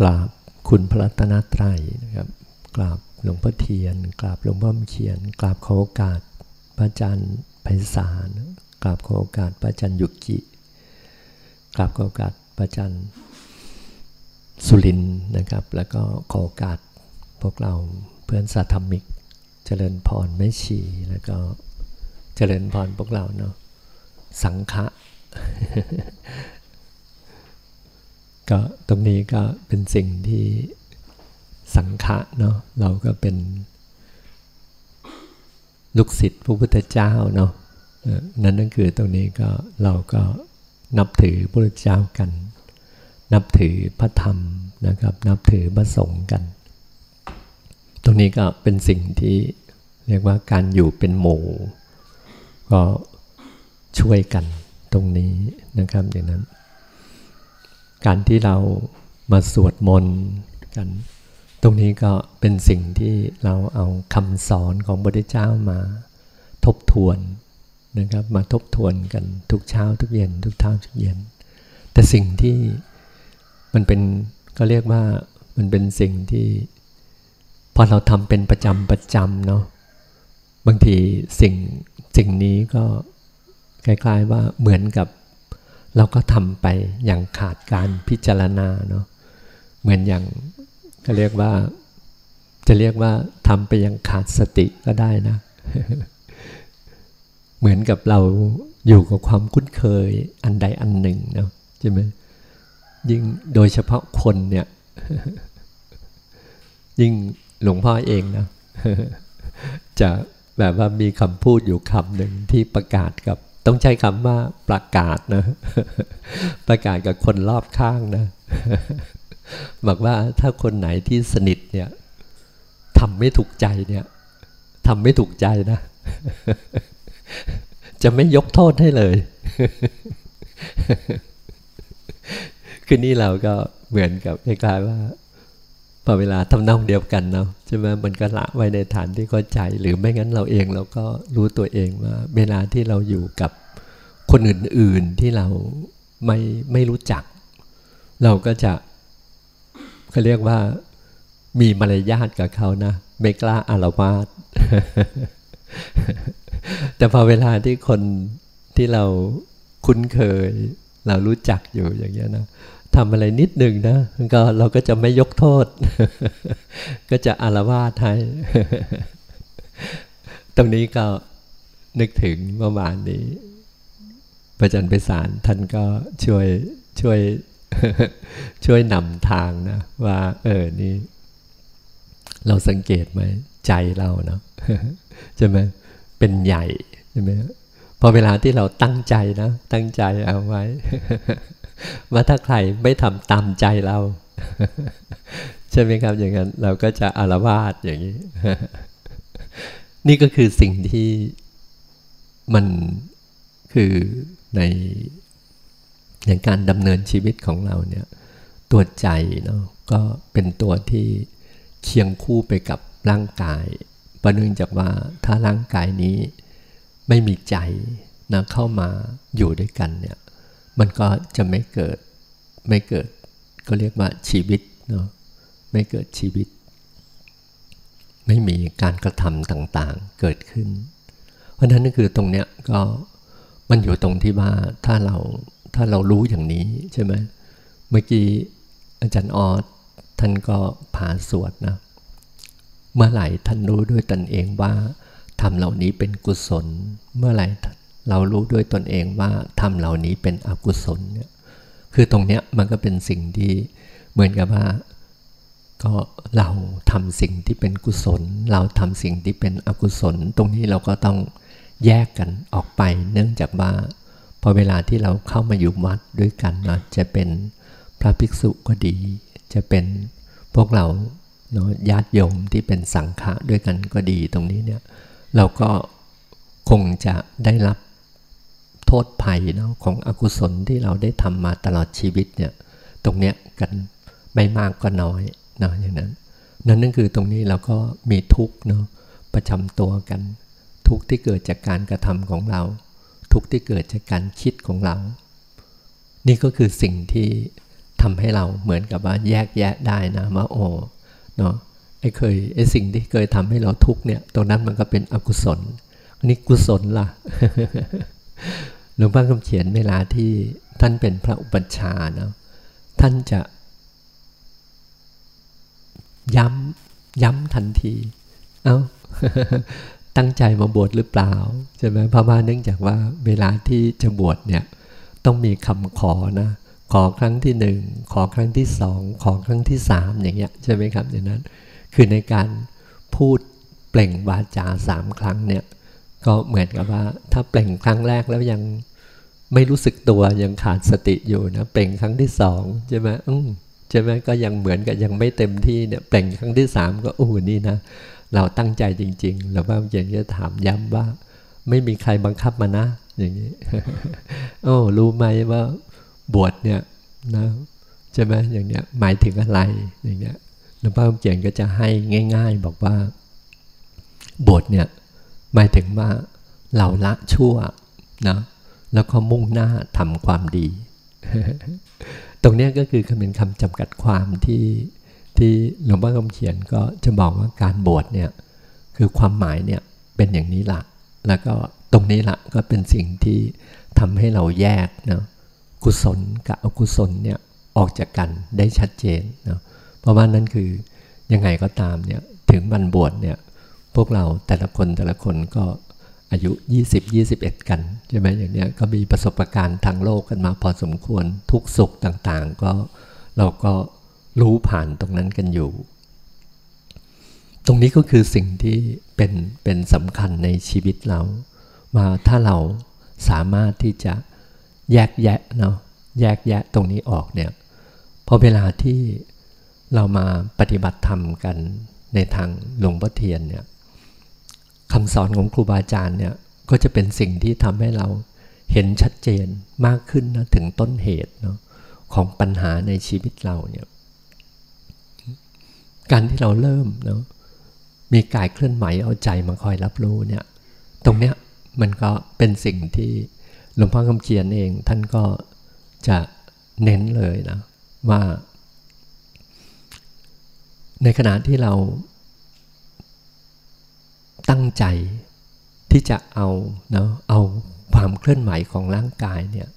กราบคุณพระรัตนตรัยนะครับ กราบหลวงพ่อเทียน กราบหลวงพ่อเขียน กราบขอโอกาสพระอาจารย์ไพศาลกราบขอโอกาสพระอาจารย์ยุกิกราบขอโอกาสพระอาจารย์สุรินนะครับ แล้วก็ขอโอกาสพวกเราเพื่อนสาธมิก เจริญพรไม่ชีแล้วก็เจริญพรพวกเราเนาะสังฆะ ก็ตรงนี้ก็เป็นสิ่งที่สังฆะเนาะเราก็เป็นลูกศิษย์พระพุทธเจ้าเนาะนั่นนั่นคือตรงนี้ก็เราก็นับถือพระพุทธเจ้ากัน นับถือพระธรรมนะครับ นับถือพระสงฆ์กัน ตรงนี้ก็เป็นสิ่งที่เรียกว่าการอยู่เป็นหมู่ ก็ช่วยกันตรงนี้นะครับอย่างนั้น การที่เรามาสวดมนต์กัน ตรงนี้ก็เป็นสิ่งที่เราเอาคำสอนของพระพุทธเจ้ามาทบทวนนะครับมาทบทวนกันทุกเช้าทุกเย็น ทุกเช้าทุกเย็น แต่สิ่งที่มันเป็นก็เรียกว่ามันเป็นสิ่งที่ พอเราทำเป็นประจำประจำเนาะบางทีสิ่งสิ่งนี้ก็คล้ายๆว่าเหมือนกับ เราก็ทำไปอย่างขาดการพิจารณาเนาะเหมือนอย่างก็เรียกว่า จะเรียกว่าทำไปอย่างขาดสติก็ได้นะ เหมือนกับเราอยู่กับความคุ้นเคยอันใดอันหนึ่งเนาะใช่ไหมยิ่งโดยเฉพาะคนเนี่ย ยิ่งหลวงพ่อเองนะจะแบบว่ามีคำพูดอยู่คำหนึ่งที่ประกาศกับ ต้องใช้คำว่าประกาศนะ ประกาศกับคนรอบข้างนะบอกว่าถ้าคนไหนที่สนิทเนี่ยทำไม่ถูกใจเนี่ยทำไม่ถูกใจนะ จะไม่ยกโทษให้เลย คือนี่เราก็เหมือนกับคล้ายๆว่า อเวลาทำนองเดียวกันเนาะใช่ไหมมันก็ละไว้ในฐานที่เข้าใจ หรือไม่งั้นเราเองเราก็รู้ตัวเองว่า เวลาที่เราอยู่กับคนอื่นๆที่เราไม่ไม่รู้จัก เราก็จะเขาเรียกว่ามีมารยาทกับเขานะ ไม่กล้าอารวาสแต่พอเวลาที่คนที่เราคุ้นเคย เรารู้จักอยู่อย่างเงี้ยนะ ทำอะไรนิดหนึ่งนะก็เราก็จะไม่ยกโทษ ก็จะอารวาสให้ตรงนี้ก็นึกถึงเมื่อวานนี้พระอาจารย์ไปสารท่านก็ช่วยช่วยช่วยนำทางนะ ว่า เออนี่ เราสังเกตไหมใจเราเนาะใช่ไหมเป็นใหญ่ใช่ไหมพอเวลาที่เราตั้งใจนะ ตั้งใจเอาไว้ ว่าถ้าใครไม่ทำตามใจเรา ใช่ไหมครับ อย่างนั้นเราก็จะอารวาสอย่างนี้ นี่ก็คือสิ่งที่มันคือในอย่างการดำเนินชีวิตของเราเนี่ย ตัวใจเนาะก็เป็นตัวที่เคียงคู่ไปกับร่างกายประเนื่องจากว่าถ้าร่างกายนี้ไม่มีใจนะเข้ามาอยู่ด้วยกันเนี่ย มันก็จะไม่เกิดไม่เกิดก็เรียกว่าชีวิตเนาะไม่เกิดชีวิต ไม่มีการกระทำต่างๆเกิดขึ้น เพราะนั้นก็คือตรงเนี้ยก็มันอยู่ตรงที่ว่าถ้าเราถ้าเรารู้อย่างนี้ใช่ไหมเมื่อกี้อาจารย์ออสท่านก็ผ่าสวดนะเมื่อไหร่ท่านรู้ด้วยตนเองว่าทำเหล่านี้เป็นกุศล เมื่อไหร่ เรารู้ด้วยตนเองว่าทำเหล่านี้เป็นอกุศลเนี่ยคือตรงเนี้ยมันก็เป็นสิ่งที่เหมือนกับว่า ก็เราทำสิ่งที่เป็นกุศล เราทำสิ่งที่เป็นอกุศล ตรงนี้เราก็ต้องแยกกันออกไป เนื่องจากว่าพอเวลาที่เราเข้ามาอยู่วัดด้วยกันนะจะเป็นพระภิกษุก็ดี จะเป็นพวกเราเนาะญาติโยมที่เป็นสังฆะด้วยกันก็ดีตรงนี้เนี่ยเราก็คงจะได้รับ โทษภัยเนาะของอกุศลที่เราได้ทำมาตลอดชีวิตเนี่ยตรงเนี้ยกันไม่มากก็น้อยนะอย่างนั้น นั่นนั่นคือตรงนี้เราก็มีทุกเนาะประจำตัวกัน ทุกที่เกิดจากการกระทำของเรา ทุกที่เกิดจากการคิดของเรา นี่ก็คือสิ่งที่ทำให้เราเหมือนกับว่าแยกแยะได้นะว่าโอ้เนาะไอ้เคยไอ้สิ่งที่เคยทำให้เราทุกเนี่ยตรงนั้นมันก็เป็นอกุศลนี่กุศลล่ะ หลวงพ่อคำเขียนเวลาที่ท่านเป็นพระอุปัชฌาย์เนาะท่านจะ ย้ำย้ำทันที เอา้าตั้งใจมาบวชหรือเปล่าใช่ไหมเพราะว่าเนื่องจากว่าเวลาที่จะบวชเนี่ย ต้องมีคำขอนะขอครั้งที่หนึ่งขอครั้งที่สองขอครั้งที่สามอย่างเงี้ยใช่ไหมครับอย่างนั้น คือในการพูดเปล่งวาจาสามครั้งเนี่ย ก็เหมือนกับว่า ถ้าเปล่งครั้งแรกแล้วยัง ไม่รู้สึกตัวยังขาดสติอยู่นะเปล่งครั้งที่สองใช่ไหมอืมใช่ไหมก็ยังเหมือนกับยังไม่เต็มที่เนี่ยเปล่งครั้งที่สามก็โอ้นี่นะเราตั้งใจจริงๆแล้วว่าอย่างนี้ถามย้ำว่า ไม่มีใครบังคับมานะ อย่างนี้โอ้รู้ไหมว่าบวชเนี่ยนะใช่ไหมอย่างเนี้ยหมายถึงอะไรอย่างเงี้ยหลวงพ่อเขียนก็จะให้ง่าย ๆ บอกว่า บวชเนี่ยหมายถึงว่าเราละชั่วนะ แล้วก็มุ่งหน้าทำความดี ตรงนี้ก็คือเป็นคำจำกัดความที่ที่หลวงพ่อคำเขียนก็จะบอกว่าการบวชเนี่ยคือความหมายเนี่ยเป็นอย่างนี้ละแล้วก็ตรงนี้ละก็เป็นสิ่งที่ทำให้เราแยกนะกุศลกับอกุศลเนี่ยออกจากกันได้ชัดเจนนะเพราะว่านั่นคือยังไงก็ตามเนี่ยถึงวันบวชเนี่ยพวกเราแต่ละคนแต่ละคนก็ อายุ 20-21 กันใช่ไหมอย่างเนี้ยก็มีประสบการณ์ทางโลกกันมาพอสมควรทุกสุขต่างๆ ก็เราก็รู้ผ่านตรงนั้นกันอยู่ ตรงนี้ก็คือสิ่งที่เป็นเป็นสำคัญในชีวิตเรา มาถ้าเราสามารถที่จะแยกแยะเนาะแยกแยะตรงนี้ออกเนี่ยพอเวลาที่เรามาปฏิบัติธรรมกันในทางหลวงพ่อเทียนเนี่ย คำสอนของครูบาอาจารย์เนี่ยก็จะเป็นสิ่งที่ทำให้เราเห็นชัดเจนมากขึ้นนะถึงต้นเหตุเนาะของปัญหาในชีวิตเราเนี่ยการที่เราเริ่มเนาะมีกายเคลื่อนไหวเอาใจมาคอยรับรู้เนี่ยตรงเนี้ยมันก็เป็นสิ่งที่หลวงพ่อคำเขียนเองท่านก็จะเน้นเลยนะว่า ในขณะที่เรา ตั้งใจที่จะเอาเนาะเอาความเคลื่อนไหวของร่างกายเนี่ย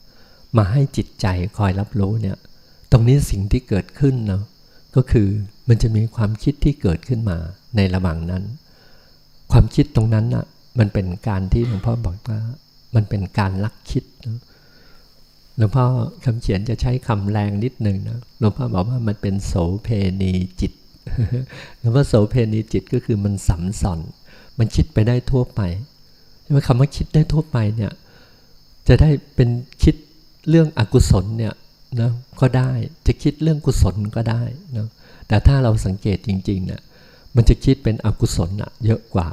มาให้จิตใจคอยรับรู้เนี่ยตรงนี้สิ่งที่เกิดขึ้นเนาะก็คือมันจะมีความคิดที่เกิดขึ้นมาในระหว่างนั้น ความคิดตรงนั้นน่ะมันเป็นการที่หลวงพ่อบอกว่ามันเป็นการลักคิดนะหลวงพ่อคำเขียนจะใช้คำแรงนิดหนึ่งนะหลวงพ่อบอกว่ามันเป็นโสเพณีจิตหลวงพ่อโสเพณีจิตก็คือมันสัมสอน มันคิดไปได้ทั่วไปใช่ไหมคำว่าคิดได้ทั่วไปเนี่ยจะได้เป็นคิดเรื่องอกุศลเนี่ยนะก็ได้จะคิดเรื่องกุศลก็ได้นะแต่ถ้าเราสังเกตจริงๆเนี่ยมันจะคิดเป็นอกุศลอะเยอะกว่า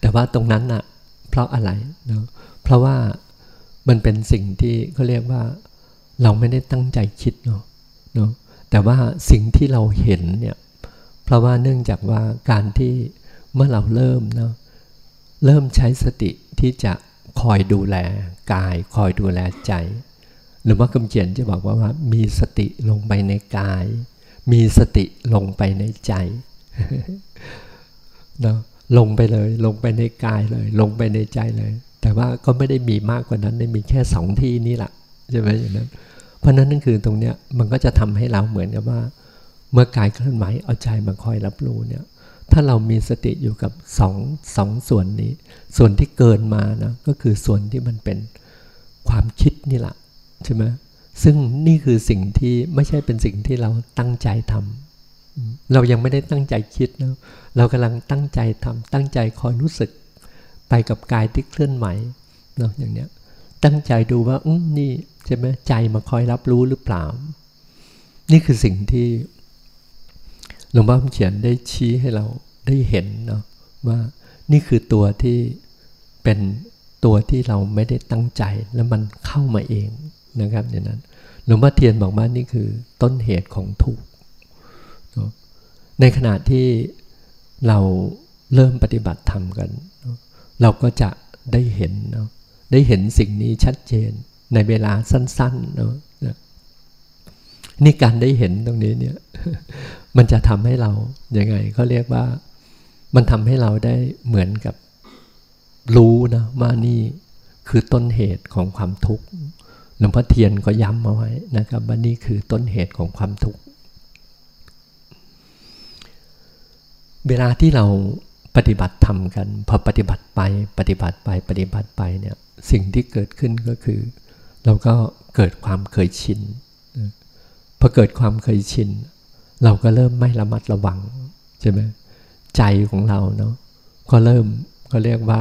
แต่ว่าตรงนั้นอะเพราะอะไรนะเพราะว่ามันเป็นสิ่งที่เขาเรียกว่าเราไม่ได้ตั้งใจคิดเนาะเนาะแต่ว่าสิ่งที่เราเห็นเนี่ยเพราะว่าเนื่องจากว่าการที่ เมื่อเราเริ่มเนาะเริ่มใช้สติที่จะคอยดูแลกาย คอยดูแลใจ หรือว่าคำเขียนจะบอกว่าว่า มีสติลงไปในกาย มีสติลงไปในใจเนาะลงไปเลยลงไปในกายเลย ลงไปในใจเลย แต่ว่าก็ไม่ได้มีมากกว่านั้นได้มีแค่สองที่นี่แหละใช่ไหมอย่างนั้น เพราะนั้นนั่นคือตรงเนี้ยมันก็จะทำให้เราเหมือนกับว่า เมื่อกายเคลื่อนไหวเอาใจมาคอยรับรู้เนี่ย ถ้าเรามีสติอยู่กับสองสองส่วนนี้ ส่วนที่เกินมานะก็คือส่วนที่มันเป็นความคิดนี่แหละใช่ไหมซึ่งนี่คือสิ่งที่ไม่ใช่เป็นสิ่งที่เราตั้งใจทำเรายังไม่ได้ตั้งใจคิดนะเรากำลังตั้งใจทำตั้งใจคอยรู้สึกไปกับกายที่เคลื่อนไหวเนาะอย่างเนี้ยตั้งใจดูว่าอืมนี่ใช่ไหมใจมาคอยรับรู้หรือเปล่า นี่คือสิ่งที่ หลวงพ่อเขียนได้ชี้ให้เราได้เห็นเนาะว่านี่คือตัวที่เป็นตัวที่เราไม่ได้ตั้งใจแล้วมันเข้ามาเองนะครับอย่างนั้นหลวงพ่อเทียนบอกว่านี่คือต้นเหตุของทุกข์ในขณะที่เราเริ่มปฏิบัติธรรมกัน เราก็จะได้เห็นเนาะได้เห็นสิ่งนี้ชัดเจนในเวลาสั้นๆเนาะนี่การได้เห็นตรงนี้เนี่ย มันจะทำให้เรายังไงเขาเรียกว่า มันทำให้เราได้เหมือนกับรู้นะว่านี่คือต้นเหตุของความทุกข์หลวงพ่อเทียนก็ย้ำมาไว้นะครับว่านี่คือต้นเหตุของความทุกข์เวลาที่เราปฏิบัติธรรมกัน พอปฏิบัติไปปฏิบัติไปปฏิบัติไปเนี่ยสิ่งที่เกิดขึ้นก็คือ เราก็เกิดความเคยชินพอเกิดความเคยชิน เราก็เริ่มไม่ระมัดระวังใช่ไหมใจของเราเนาะก็เริ่มก็เรียกว่า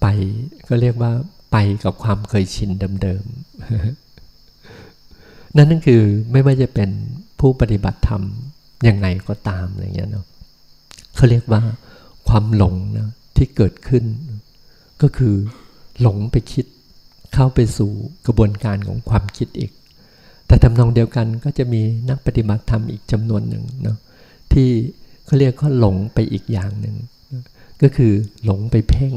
ไปก็เรียกว่าไปกับความเคยชินเดิมๆ นั่นนั่นคือไม่ว่าจะเป็นผู้ปฏิบัติธรรมยังไงก็ตามอะไรเงี้ยเนาะเขาเรียกว่าความหลงนะที่เกิดขึ้น ก็คือหลงไปคิดเข้าไปสู่กระบวนการของความคิดอีก แต่ทำนองเดียวกันก็จะมีนักปฏิบัติธรรมอีกจำนวนหนึ่งเนาะที่เขาเรียกว่าหลงไปอีกอย่างหนึ่งก็คือหลงไปเพ่ง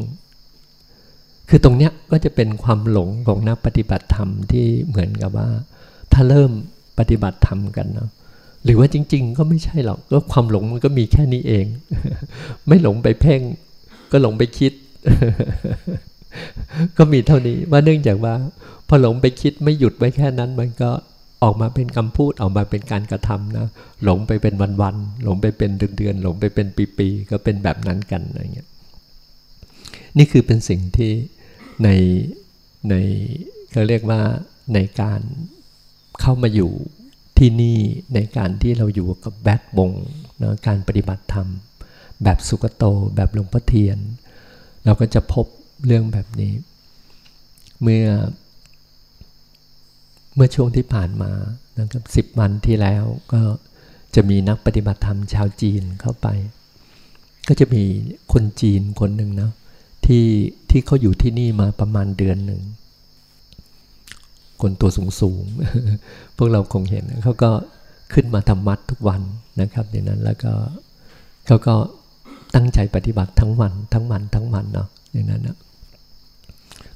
คือตรงเนี้ยก็จะเป็นความหลงของนักปฏิบัติธรรมที่เหมือนกับว่า ถ้าเริ่มปฏิบัติธรรมกันเนาะหรือว่าจริง ๆ ก็ไม่ใช่หรอกก็ความหลงมันก็มีแค่นี้เอง ไม่หลงไปเพ่ง ก็หลงไปคิด ก็มีเท่านี้ว่าเนื่องจากว่า พอหลงไปคิดไม่หยุดไว้แค่นั้นมันก็ ออกมาเป็นคำพูดออกมาเป็นการกระทำนะหลงไปเป็นวันๆหลงไปเป็นเดือนๆหลงไปเป็นปีๆก็เป็นแบบนั้นกันอะไรเงี้ยนี่คือเป็นสิ่งที่ในในเขาเรียกว่าในการเข้ามาอยู่ที่นี่ในการที่เราอยู่กับแบดบงนะการปฏิบัติธรรม แบบสุกโต แบบหลวงพ่อเทียน เราก็จะพบเรื่องแบบนี้ เมื่อ เมื่อช่วงที่ผ่านมานะครับสิบวันที่แล้วก็จะมีนักปฏิบัติธรรมชาวจีนเข้าไป ก็จะมีคนจีนคนหนึ่งนะที่ที่เขาอยู่ที่นี่มาประมาณเดือนหนึ่ง คนตัวสูงสูงพวกเราคงเห็นเขาก็ขึ้นมาทำวัดทุกวันนะครับในนั้นแล้วก็เขาก็ตั้งใจปฏิบัติทั้งวันทั้งวันทั้งวันเนาะอย่างนั้นนะ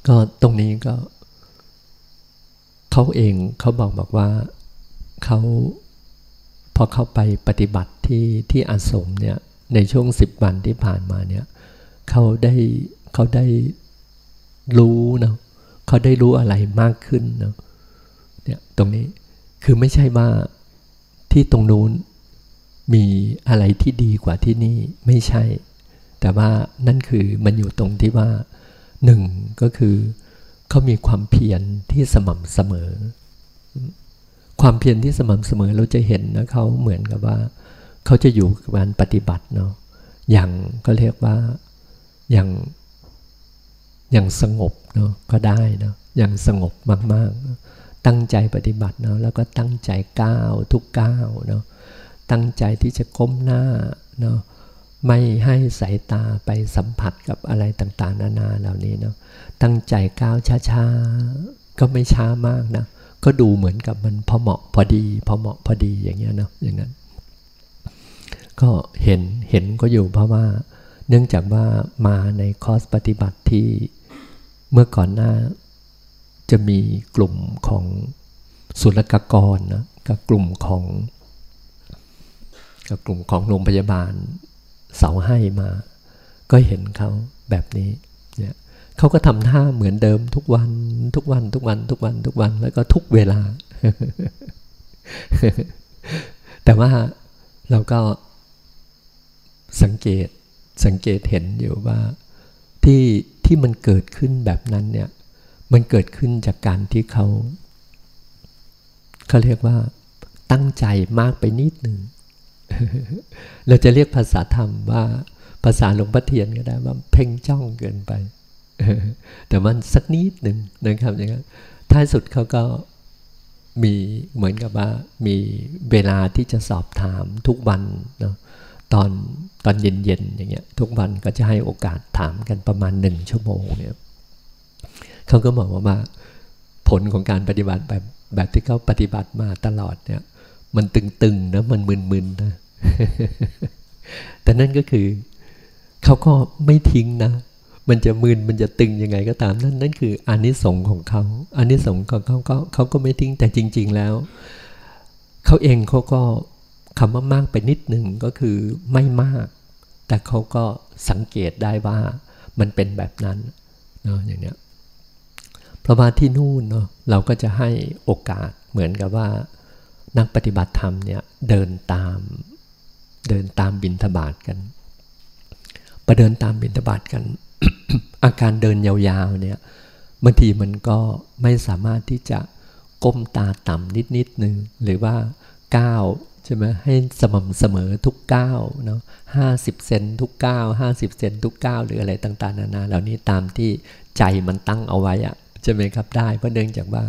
ก็ตรงนี้ก็ เขาเองเขาบอกบอกว่าเขาพอเข้าไปปฏิบัติที่ที่อาสมเนี่ยในช่วงสิบวันที่ผ่านมาเนี่ยเขาได้เขาได้รู้เนาะเขาได้รู้อะไรมากขึ้นเนาะเนี่ยตรงนี้คือไม่ใช่ว่าที่ตรงนู้นมีอะไรที่ดีกว่าที่นี่ไม่ใช่ แต่ว่านั่นคือมันอยู่ตรงที่ว่าหนึ่งก็คือ เขามีความเพียรที่สม่ำเสมอ ความเพียรที่สม่ำเสมอเราจะเห็นนะเขาเหมือนกับว่า เขาจะอยู่กับการปฏิบัติเนาะอย่างก็เรียกว่าอย่างอย่างสงบเนาะก็ได้เนาะอย่างสงบมากๆ ตั้งใจปฏิบัติเนาะแล้วก็ตั้งใจก้าวทุกก้าวเนาะตั้งใจที่จะก้มหน้าเนาะ ไม่ให้สายตาไปสัมผัสกับอะไรต่างๆ นานาเหล่านี้เนาะตั้งใจก้าวช้าๆ ก็ไม่ช้ามากนะ ก็ดูเหมือนกับมันพอเหมาะพอดี พอเหมาะพอดีอย่างเงี้ยเนาะอย่างนั้น ก็เห็นเห็นก็อยู่เพราะว่า เนื่องจากว่ามาในคอร์สปฏิบัติที่เมื่อก่อนหน้าจะมีกลุ่มของศุลกากรนะกับกลุ่มของ กับกลุ่มของโรงพยาบาล เสาให้มา ก็เห็นเขาแบบนี้เนี่ยเขาก็ทำท่าเหมือนเดิมทุกวันทุกวันทุกวันทุกวันทุกวันแล้วก็ทุกเวลา แต่ว่าเราก็สังเกตสังเกตเห็นอยู่ว่าที่ที่มันเกิดขึ้นแบบนั้นเนี่ยมันเกิดขึ้นจากการที่เขาเขาเรียกว่าตั้งใจมากไปนิดหนึ่ง เราจะเรียกภาษาธรรมว่าภาษาหลวงพ่อเทียนก็ได้ว่าเพ่งจ้องเกินไป แต่มันสักนิดหนึ่งนะครับอย่างนั้นท้ายสุดเขาก็มีเหมือนกับว่ามีเวลาที่จะสอบถามทุกวันเนาะตอนตอนเย็นๆอย่างเงี้ยทุกวันก็จะให้โอกาสถามกันประมาณหนึ่งชั่วโมงเนี่ยเขาก็บอกว่าาผลของการปฏิบัติแบบแบบที่เขาปฏิบัติมาตลอดเนี่ย มันตึงๆนะมันมึนๆนะแต่นั่นก็คือเขาก็ไม่ทิ้งนะ มันจะมึนมันจะตึงยังไงก็ตาม นั่นนั่นคืออานิสงส์ของเขาอานิสงส์ของเขาก็เขาก็ไม่ทิ้งแต่จริง ๆแล้วเขาเองเขาก็คำว่ามากไปนิดหนึ่งก็คือไม่มาก แต่เขาก็สังเกตได้ว่ามันเป็นแบบนั้นเนาะอย่างเนี้ยเพราะว่าที่นู่นเนาะเราก็จะให้โอกาสเหมือนกับว่า นักปฏิบัติธรรมเนี่ยเดินตามเดินตามบินทบาทกันประเดินตามบินทบาทกัน อาการเดินยาวๆเนี่ยบางทีมันก็ไม่สามารถที่จะก้มตาต่ำนิดนิดนึงหรือว่าก้าวใช่ไหมให้สม่ำเสมอทุกก้าวเนาะห้าสิบเซนทุกก้าวห้าสิบเซนทุกก้าวหรืออะไรต่างๆ นานา เหล่านี้ตามที่ใจมันตั้งเอาไว้อะ ช่ไหมครับได้เพราะเนื่องจากว่า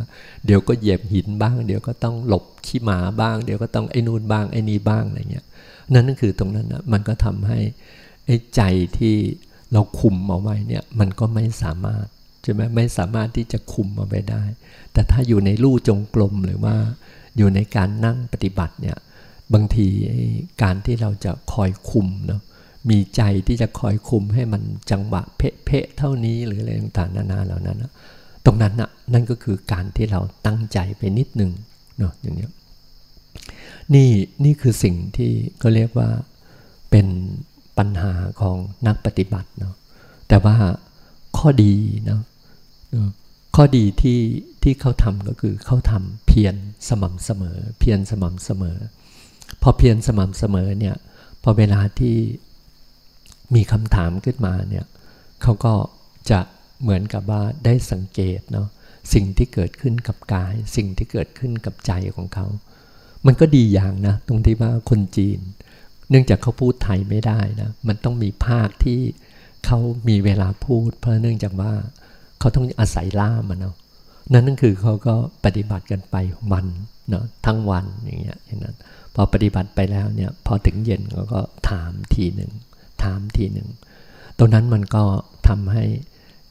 เดี๋ยวก็เหยียบหินบ้าง เดี๋ยวก็ต้องหลบขี้หมาบ้าง เดี๋ยวก็ต้องไอ้นู่นบ้างไอ้นี่บ้างอะไรเงี้ยนั่นก็คือตรงนั้นนะมันก็ทำให้ไอ้ใจที่เราคุมเอาไว้เนี่ยมันก็ไม่สามารถใช่ไหมไม่สามารถที่จะคุมเอาไว้ได้ แต่ถ้าอยู่ในลู่จงกรมหรือว่าอยู่ในการนั่งปฏิบัติเนี่ยบางทีการที่เราจะคอยคุมเนาะมีใจที่จะคอยคุมให้มันจังหวะเพะเพะเท่านี้หรืออะไรต่างๆนานาเหล่านั้นนะ ตรงนั้นนะนั่นก็คือการที่เราตั้งใจไปนิดหนึ่งเนาะอย่างนี้นี่นี่คือสิ่งที่ก็เรียกว่าเป็นปัญหาของนักปฏิบัติเนาะแต่ว่าข้อดีเนาะข้อดีที่ที่เขาทำก็คือเขาทำเพียรสม่ำเสมอ เพียรสม่ำเสมอ พอเพียรสม่ำเสมอเนี่ยพอเวลาที่มีคำถามขึ้นมาเนี่ยเขาก็จะ เหมือนกับว่าได้สังเกตเนาะสิ่งที่เกิดขึ้นกับกาย สิ่งที่เกิดขึ้นกับใจของเขา มันก็ดีอย่างนะ ตรงที่ว่าคนจีน เนื่องจากเขาพูดไทยไม่ได้นะ มันต้องมีภาคที่เขามีเวลาพูด เพราะเนื่องจากว่าเขาต้องอาศัยล่ามมันเนาะนั่นนั่นคือเขาก็ปฏิบัติกันไปวันเนาะทั้งวันอย่างเงี้ยอย่างนั้นพอปฏิบัติไปแล้วเนี่ยพอถึงเย็นเขาก็ถามทีหนึ่งถามทีหนึ่งตรงนั้นมันก็ทำให้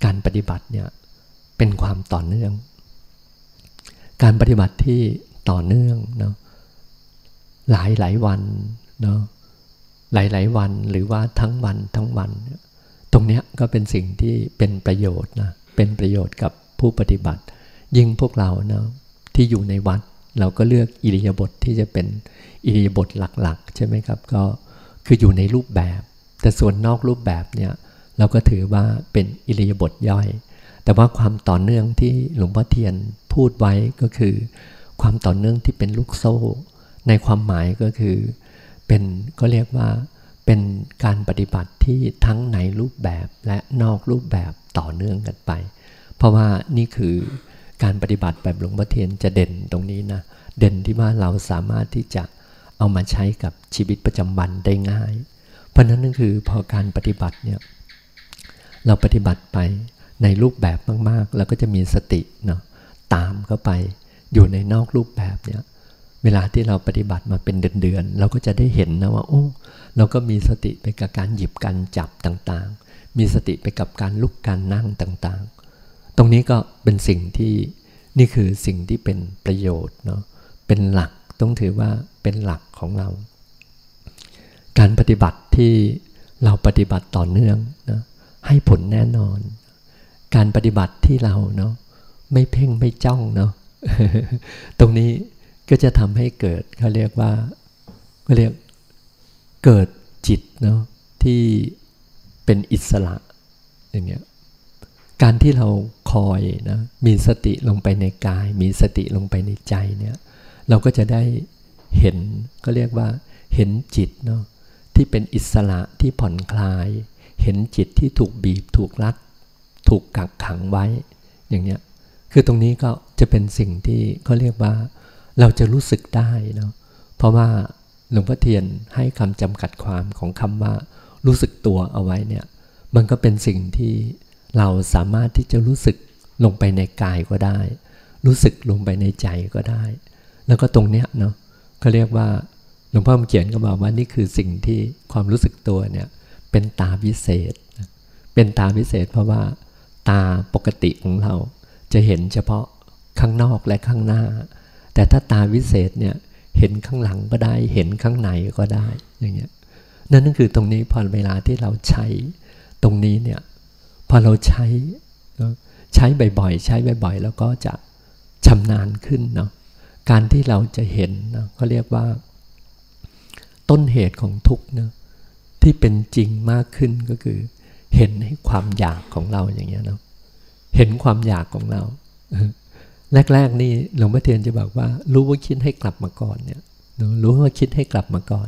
การปฏิบัติเนี่ยเป็นความต่อเนื่อง การปฏิบัติที่ต่อเนื่องเนาะหลายหลายวันเนาะหลายหลายวันหรือว่าทั้งวันทั้งวัน ตรงเนี้ยก็เป็นสิ่งที่เป็นประโยชน์นะเป็นประโยชน์กับผู้ปฏิบัติ ยิ่งพวกเราเนาะที่อยู่ในวัดเราก็เลือกอิริยาบถทที่จะเป็นอิริยาบถหลักๆ ใช่ไหมครับ ก็คืออยู่ในรูปแบบ แต่ส่วนนอกรูปแบบเนี่ย เราก็ถือว่าเป็นอิริยาบถย่อย แต่ว่าความต่อเนื่องที่หลวงพ่อเทียนพูดไว้ก็คือ ความต่อเนื่องที่เป็นลูกโซ่ ในความหมายก็คือ เป็นก็เรียกว่าเป็นการปฏิบัติที่ทั้งในรูปแบบและนอกรูปแบบต่อเนื่องกันไป เพราะว่านี่คือการปฏิบัติแบบหลวงพ่อเทียนจะเด่นตรงนี้นะเด่นที่ว่าเราสามารถที่จะเอามาใช้กับชีวิตประจำวันได้ง่าย เพราะนั้นนั่นคือพอการปฏิบัติเนี่ย เราปฏิบัติไปในรูปแบบมากๆ แล้วก็จะมีสติเนาะตามเข้าไปอยู่ในนอกรูปแบบเนี่ยเวลาที่เราปฏิบัติมาเป็นเดือนๆเราก็จะได้เห็นนะว่าโอ้เราก็มีสติไปกับการหยิบการจับต่างๆ มีสติไปกับการลุกการนั่งต่างๆ ตรงนี้ก็เป็นสิ่งที่นี่คือสิ่งที่เป็นประโยชน์เนาะเป็นหลักต้องถือว่าเป็นหลักของเรา การปฏิบัติที่เราปฏิบัติต่อเนื่องนะ ให้ผลแน่นอน การปฏิบัติที่เราเนาะไม่เพ่งไม่จ้องเนาะตรงนี้ก็จะทำให้เกิดเขาเรียกว่าก็เรียกเกิดจิตเนาะที่เป็นอิสระอย่างเงี้ยการที่เราคอยนะมีสติลงไปในกาย มีสติลงไปในใจเนี่ยเราก็จะได้เห็นก็เรียกว่าเห็นจิตเนาะที่เป็นอิสระที่ผ่อนคลาย เห็นจิตที่ถูกบีบถูกรัด ถูกกักขังไว้อย่างเนี้ยคือตรงนี้ก็จะเป็นสิ่งที่เขาเรียกว่า เราจะรู้สึกได้เนาะเพราะว่าหลวงพ่อเทียนให้คำจำกัดความของคำว่ารู้สึกตัวเอาไว้เนี่ย มันก็เป็นสิ่งที่เราสามารถที่จะรู้สึกลงไปในกายก็ได้ รู้สึกลงไปในใจก็ได้ แล้วก็ตรงเนี้ยเนาะเขาเรียกว่าหลวงพ่อเขียนก็บอกว่านี่คือสิ่งที่ความรู้สึกตัวเนี่ย เป็นตาวิเศษ เป็นตาวิเศษ เพราะว่าตาปกติของเราจะเห็นเฉพาะข้างนอกและข้างหน้า แต่ถ้าตาวิเศษเนี่ยเห็นข้างหลังก็ได้ เห็นข้างในก็ได้อย่างเงี้ยนั่นก็คือตรงนี้พอเวลาที่เราใช้ตรงนี้เนี่ยพอเราใช้ใช้บ่อยๆ ใช้บ่อยๆ แล้วก็จะชำนาญขึ้นเนาะการที่เราจะเห็นเนาะเขาเรียกว่า ต้นเหตุของทุกข์นะ ที่เป็นจริงมากขึ้นก็คือ เห็นให้ความอยากของเราอย่างเงี้ยเนาะเห็นความอยากของเรา แรก ๆ นี่หลวงพ่อเทียนจะบอกว่า รู้ว่าคิดให้กลับมาก่อนเนี่ยรู้ว่าคิดให้กลับมาก่อน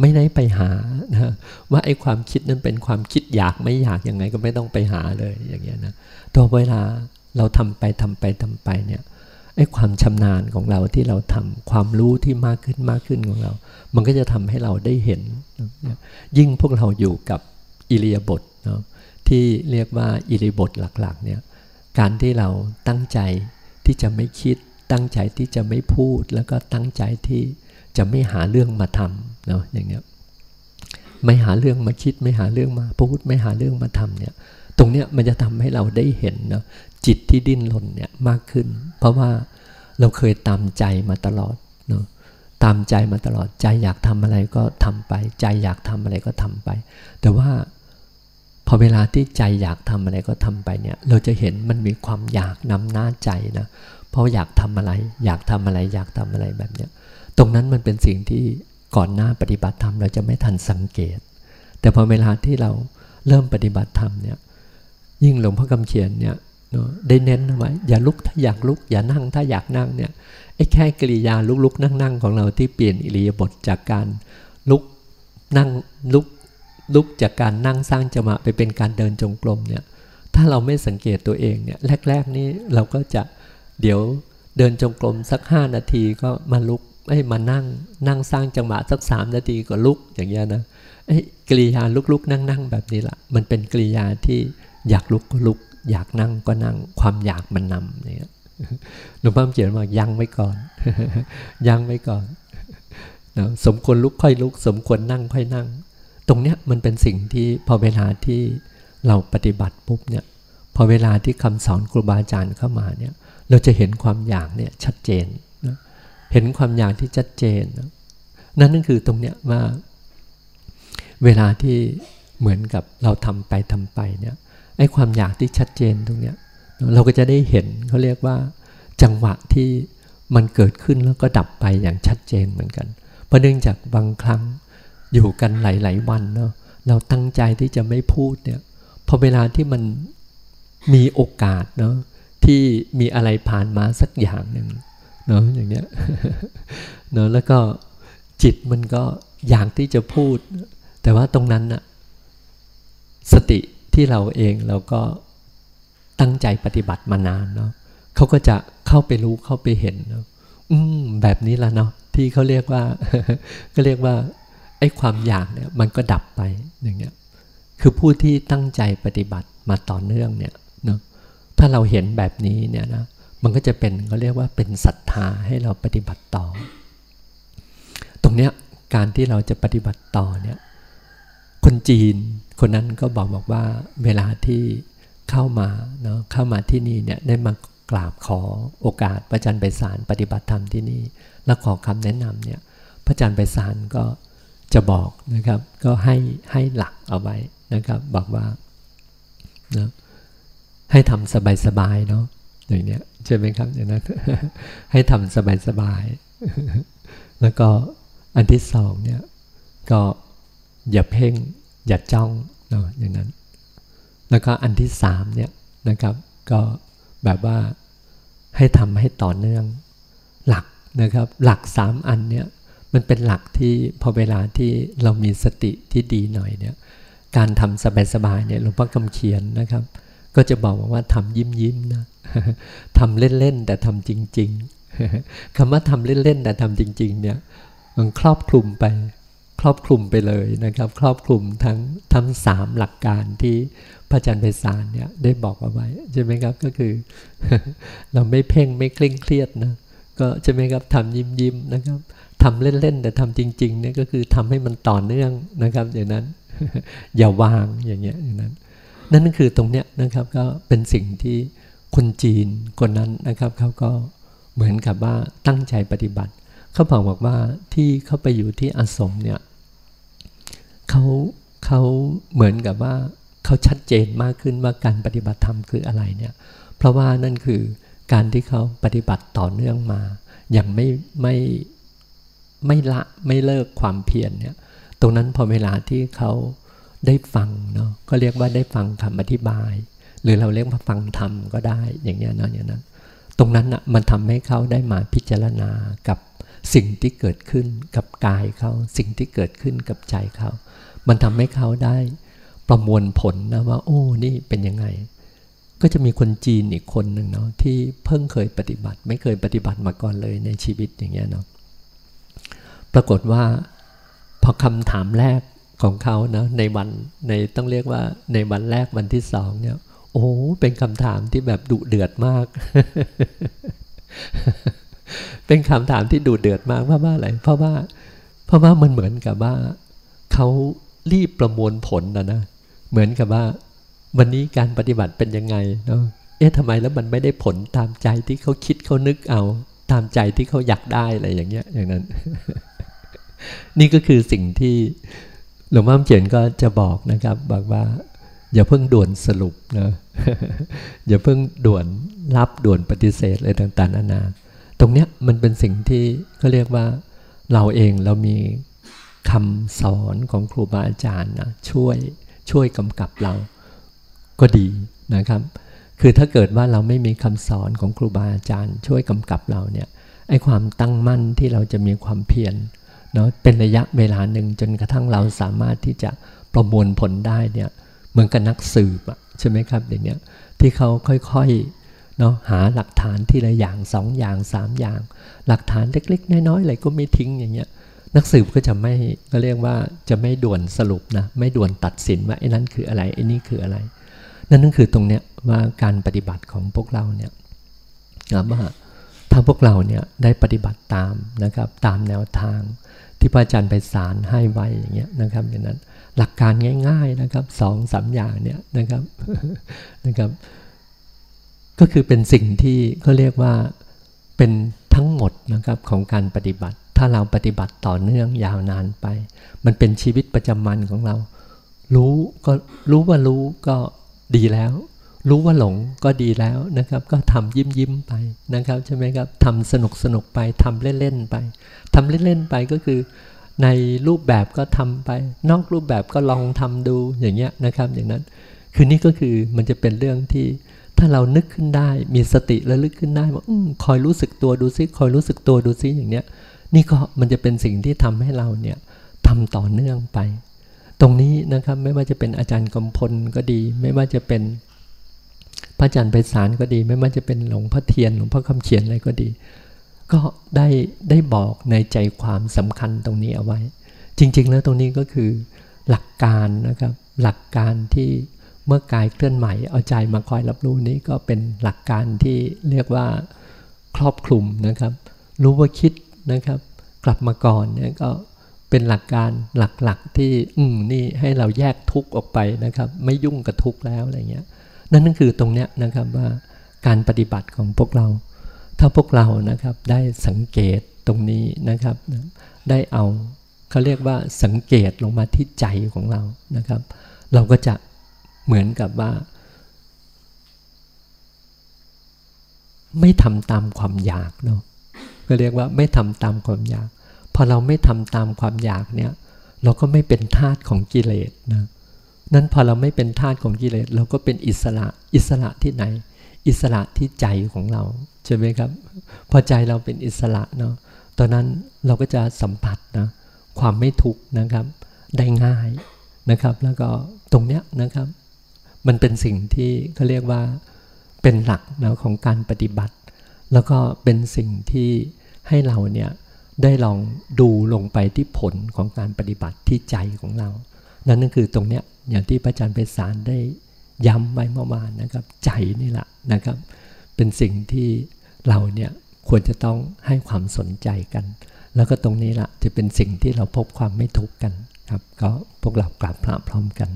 ไม่ได้ไปหานะว่าไอ้ความคิดนั้นเป็นความคิดอยากไม่อยากยังไงก็ไม่ต้องไปหาเลยอย่างเงี้ยนะตัวเวลาเราทำไปทำไปทำไปเนี่ย ไอ้ความชำนาญของเราที่เราทำความรู้ที่มากขึ้นมากขึ้นของเรา มันก็จะทำให้เราได้เห็น ยิ่งพวกเราอยู่กับอิเลียบทเนาะที่เรียกว่าอิริบทหลักๆเนี่ยการที่เราตั้งใจที่จะไม่คิด ตั้งใจที่จะไม่พูด แล้วก็ตั้งใจที่จะไม่หาเรื่องมาทำเนาะอย่างเงี้ยไม่หาเรื่องมาคิด ไม่หาเรื่องมาพูด ไม่หาเรื่องมาทำเนี่ยตรงเนี้ยมันจะทำให้เราได้เห็นเนาะ จิตที่ดิ้นรนเนี่ยมากขึ้น เพราะว่าเราเคยตามใจมาตลอดเนาะตามใจมาตลอดใจอยากทำอะไรก็ทำไป ใจอยากทำอะไรก็ทำไป แต่ว่าพอเวลาที่ใจอยากทำอะไรก็ทำไปเนี่ยเราจะเห็นมันมีความอยากนำหน้าใจนะเพราะอยากทำอะไร อยากทำอะไรอยากทำอะไรแบบเนี้ยตรงนั้นมันเป็นสิ่งที่ก่อนหน้าปฏิบัติธรรมเราจะไม่ทันสังเกต แต่พอเวลาที่เราเริ่มปฏิบัติธรรมเนี่ยยิ่งหลวงพ่อคำเขียนเนี่ย ได้เน้นไว้อย่าลุกถ้าอยากลุก อย่านั่งถ้าอยากนั่งเนี่ยไอ้แค่กิริยาลุกลุกนั่งนั่งของเราที่เปลี่ยนอิริยาบถจากการลุกนั่งลุกลุกจากการนั่งสร้างจังหวะไปเป็นการเดินจงกรมเนี่ยถ้าเราไม่สังเกตตัวเองเนี่ยแรก ๆ นี้เราก็จะเดี๋ยวเดินจงกรมสักห้านาทีก็มาลุกไอ้มานั่งนั่งสร้างจังหวะสักสามนาทีก็ลุกอย่างเงี้ยนะไอ้กิริยาลุกๆนั่งๆแบบนี้แหละมันเป็นกิริยาที่อยากลุกก็ลุก อยากนั่งก็นั่ง ความอยากมันนำเนี่ยหลวงพ่อเขียนว่ายังไว้ก่อน ยังไว้ก่อนนะสมควรลุกค่อยลุก สมควรนั่งค่อยนั่ง ตรงเนี้ยมันเป็นสิ่งที่พอเวลาที่เราปฏิบัติปุ๊บเนี่ยพอเวลาที่คำสอนครูบาอาจารย์เข้ามาเนี่ยเราจะเห็นความอยากเนี่ยชัดเจนนะเห็นความอยากที่ชัดเจนนะนั่นนั่นคือตรงเนี้ยว่า เวลาที่เหมือนกับเราทำไปทำไปเนี่ย ไอ้ความอยากที่ชัดเจนตรงเนี้ยเราก็จะได้เห็นเขาเรียกว่าจังหวะที่มันเกิดขึ้นแล้วก็ดับไปอย่างชัดเจนเหมือนกัน เพราะเนื่องจากบางครั้งอยู่กันหลาย ๆ วันเนาะเราตั้งใจที่จะไม่พูดเนี่ยพอเวลาที่มันมีโอกาสเนาะที่มีอะไรผ่านมาสักอย่างหนึ่งเนาะอย่างเนี้ยเนาะแล้วก็จิตมันก็อยากที่จะพูด แต่ว่าตรงนั้นน่ะสติ ที่เราเองเราก็ตั้งใจปฏิบัติมานานเนาะเขาก็จะเข้าไปรู้เข้าไปเห็นเนาะอืมแบบนี้ละเนาะที่เขาเรียกว่าก็เรียกว่าไอ้ความอยากเนี่ยมันก็ดับไปอย่างเงี้ยคือผู้ที่ตั้งใจปฏิบัติมาต่อเนื่องเนี่ยเนาะถ้าเราเห็นแบบนี้เนี่ยนะมันก็จะเป็นเขาเรียกว่าเป็นศรัทธาให้เราปฏิบัติต่อ ตรงเนี้ยการที่เราจะปฏิบัติต่อเนี่ย คนจีน คนนั้นก็บอกบอกว่าเวลาที่เข้ามาเนาะเข้ามาที่นี่เนี่ยได้มากราบขอโอกาสพระอาจารย์ไปสารปฏิบัติธรรมที่นี่ แล้วขอคำแนะนำเนี่ยพระอาจารย์ไปสารก็จะบอกนะครับ ก็ให้ให้หลักเอาไว้นะครับ บอกว่านะให้ทำสบายๆเนาะอย่างเนี้ยใช่ไหมครับอย่างนั้นให้ทำสบายๆแล้วก็อันที่สองเนี่ยก็ อย่าเพ่ง อย่าจ้องเนาะอย่างนั้น แล้วก็อันที่สามเนี่ยนะครับ ก็แบบว่าให้ทำให้ต่อเนื่องหลักนะครับ หลักสามอันเนี่ยมันเป็นหลักที่พอเวลาที่เรามีสติที่ดีหน่อยเนี่ย การทำสบายๆเนี่ยหลวงพ่อคำเขียนนะครับ ก็จะบอกว่าทำยิ้มยิ้มนะทำเล่นๆแต่ทำจริง ๆคำว่าทำเล่นๆแต่ทำจริง ๆ เนี่ยมันครอบคลุมไป ครอบคลุมไปเลยนะครับ ครอบคลุมทั้งทั้งสามหลักการที่พระอาจารย์ไพศาลเนี่ยได้บอกเอาไว้ใช่ไหมครับก็คือ เราไม่เพ่งไม่เคร่งเครียดนะก็ใช่ไหมครับทำยิ้มยิ้มนะครับทำเล่นๆแต่ทำจริงๆเนี่ยก็คือทำให้มันต่อเนื่องนะครับ อย่างนั้น อย่าวางอย่างเงี้ยอย่างนั้น นั่นคือตรงเนี้ยนะครับก็เป็นสิ่งที่คนจีนคนนั้นนะครับเขาก็เหมือนกับว่าตั้งใจปฏิบัติ เขาบอกบอกว่าที่เขาไปอยู่ที่อาสมเนี่ย เขาเขาเหมือนกับว่าเขาชัดเจนมากขึ้นว่าการปฏิบัติธรรมคืออะไรเนี่ย เพราะว่านั่นคือการที่เขาปฏิบัติต่อเนื่องมา อยังไม่ไม่ไม่ละไม่เลิกความเพียรเนี่ย ตรงนั้นพอเวลาที่เขาได้ฟังเนาะก็เรียกว่าได้ฟังคำอธิบาย หรือเราเรียกว่าฟังธรรมก็ได้อย่างเงี้ยเนาะอย่างนั้น ตรงนั้นอะมันทำให้เขาได้มาพิจารณากับสิ่งที่เกิดขึ้นกับกายเขา สิ่งที่เกิดขึ้นกับใจเขา มันทำให้เขาได้ประมวลผลนะว่า โอ้ นี่เป็นยังไง ก็จะมีคนจีนอีกคนหนึ่งเนาะที่เพิ่งเคยปฏิบัติ ไม่เคยปฏิบัติมาก่อนเลยในชีวิตอย่างเงี้ยเนาะปรากฏว่าพอคำถามแรกของเขานะในวันในต้องเรียกว่าในวันแรกวันที่สองเนี่ย โอ้เป็นคำถามที่แบบดุเดือดมาก เป็นคำถามที่ดุเดือดมากเพราะว่าอะไรเพราะว่า เพราะว่ามันเหมือนกับว่าเขา รีบประมวลผลนะนะเหมือนกับว่า วันนี้การปฏิบัติเป็นยังไงเนาะเอ๊ะทำไมแล้วมันไม่ได้ผลตามใจที่เขาคิดเขานึกเอาตามใจที่เขาอยากได้อะไรอย่างเงี้ยอย่างนั้น นี่ก็คือสิ่งที่หลวงพ่อเขียนก็จะบอกนะครับ บอกว่า อย่าเพิ่งด่วนสรุปนะอย่าเพิ่งด่วนรับด่วนปฏิเสธอะไรต่างๆนานา ตรงเนี้ยมันเป็นสิ่งที่เขาเรียกว่าเราเองเรามี คำสอนของครูบาอาจารย์นะช่วยช่วยกำกับเราก็ดีนะครับ คือถ้าเกิดว่าเราไม่มีคำสอนของครูบาอาจารย์ ช่วยกำกับเราเนี่ยไอ้ความตั้งมั่นที่เราจะมีความเพียรเนาะเป็นระยะเวลาหนึ่งจนกระทั่งเราสามารถที่จะประมวลผลได้เนี่ยเหมือนกับนักสืบอะใช่ไหมครับอย่างเนี้ยที่เขาค่อยๆเนาะหาหลักฐานที่ละอย่างสองอย่างสามอย่าง หลักฐานเล็กๆน้อยๆอะไรก็ไม่ทิ้งอย่างเงี้ย นักสืบก็จะไม่ก็เรียกว่าจะไม่ด่วนสรุปนะไม่ด่วนตัดสินว่าไอ้นั้นคืออะไรไอ้นี่คืออะไร นั่นนั่นคือตรงเนี้ยว่าการปฏิบัติของพวกเราเนี่ยนะว่าถ้าพวกเราเนี่ยได้ปฏิบัติตามนะครับตามแนวทางที่พระอาจารย์ไปสารให้ไว้อย่างเงี้ยนะครับอย่างนั้นหลักการง่าย ๆนะครับสองสาอย่างเนี่ยนะครับนะครับ ก็คือเป็นสิ่งที่เขาเรียกว่าเป็นทั้งหมดนะครับของการปฏิบัติ ถ้าเราปฏิบัติต่อเนื่องยาวนานไป มันเป็นชีวิตประจำวันของเรา รู้ก็รู้ว่ารู้ก็ดีแล้ว รู้ว่าหลงก็ดีแล้วนะครับ ก็ทำยิ้มยิ้มไปนะครับใช่ไหมครับทำสนุกสนุกไปทำเล่นๆไปทำเล่นๆไปก็คือในรูปแบบก็ทำไป นอกรูปแบบก็ลองทำดูอย่างเงี้ยนะครับ อย่างนั้น คือนี่ก็คือมันจะเป็นเรื่องที่ถ้าเรานึกขึ้นได้ มีสติระลึกขึ้นได้ว่าอคอยรู้สึกตัวดูซิคอยรู้สึกตัวดูซิอย่างเนี้ย นี่ก็มันจะเป็นสิ่งที่ทำให้เราเนี่ยทำต่อเนื่องไป ตรงนี้นะครับไม่ว่าจะเป็นอาจารย์กำพลก็ดี ไม่ว่าจะเป็นพระอาจารย์ไปสารก็ดี ไม่ว่าจะเป็นหลวงพ่อเทียนหลวงพ่อคำเขียนอะไรก็ดี ก็ได้ได้บอกในใจความสำคัญตรงนี้เอาไว้ จริง ๆ แล้วตรงนี้ก็คือหลักการนะครับหลักการที่เมื่อกายเคลื่อนไหวเอาใจมาคอยรับรู้นี้ก็เป็นหลักการที่เรียกว่าครอบคลุมนะครับ รู้ว่าคิด นะครับ กลับมาก่อนเนี่ยก็เป็นหลักการหลักๆที่อืมนี่ให้เราแยกทุกข์ออกไปนะครับ ไม่ยุ่งกับทุกข์แล้วอะไรเงี้ยนั่นนั่นคือตรงเนี้ยนะครับว่าการปฏิบัติของพวกเรา ถ้าพวกเรานะครับได้สังเกตตรงนี้นะครับ ได้เอาเขาเรียกว่าสังเกตลงมาที่ใจของเรานะครับ เราก็จะเหมือนกับว่า ไม่ทำตามความอยากเนาะ ก็เรียกว่าไม่ทำตามความอยาก พอเราไม่ทำตามความอยากเนี่ย เราก็ไม่เป็นทาสของกิเลสนะนั้นพอเราไม่เป็นทาสของกิเลสเราก็เป็นอิสระอิสระที่ไหน อิสระที่ใจของเราใช่ไหมครับ พอใจเราเป็นอิสระเนาะตอนนั้นเราก็จะสัมผัสนะความไม่ทุกข์นะครับ ได้ง่ายนะครับ แล้วก็ตรงเนี้ยนะครับ มันเป็นสิ่งที่เขาเรียกว่าเป็นหลักนะของการปฏิบัติ แล้วก็เป็นสิ่งที่ ให้เราเนี่ยได้ลองดูลงไปที่ผลของการปฏิบัติที่ใจของเรา นั่นนั่นคือตรงเนี้ยอย่างที่พระอาจารย์ไปสารได้ย้ำไว้เมื่อวานนะครับ ใจนี่แหละนะครับ เป็นสิ่งที่เราเนี่ยควรจะต้องให้ความสนใจกัน แล้วก็ตรงนี้ละจะเป็นสิ่งที่เราพบความไม่ทุกข์กันครับ ก็พวกเรากราบพระพร้อมกัน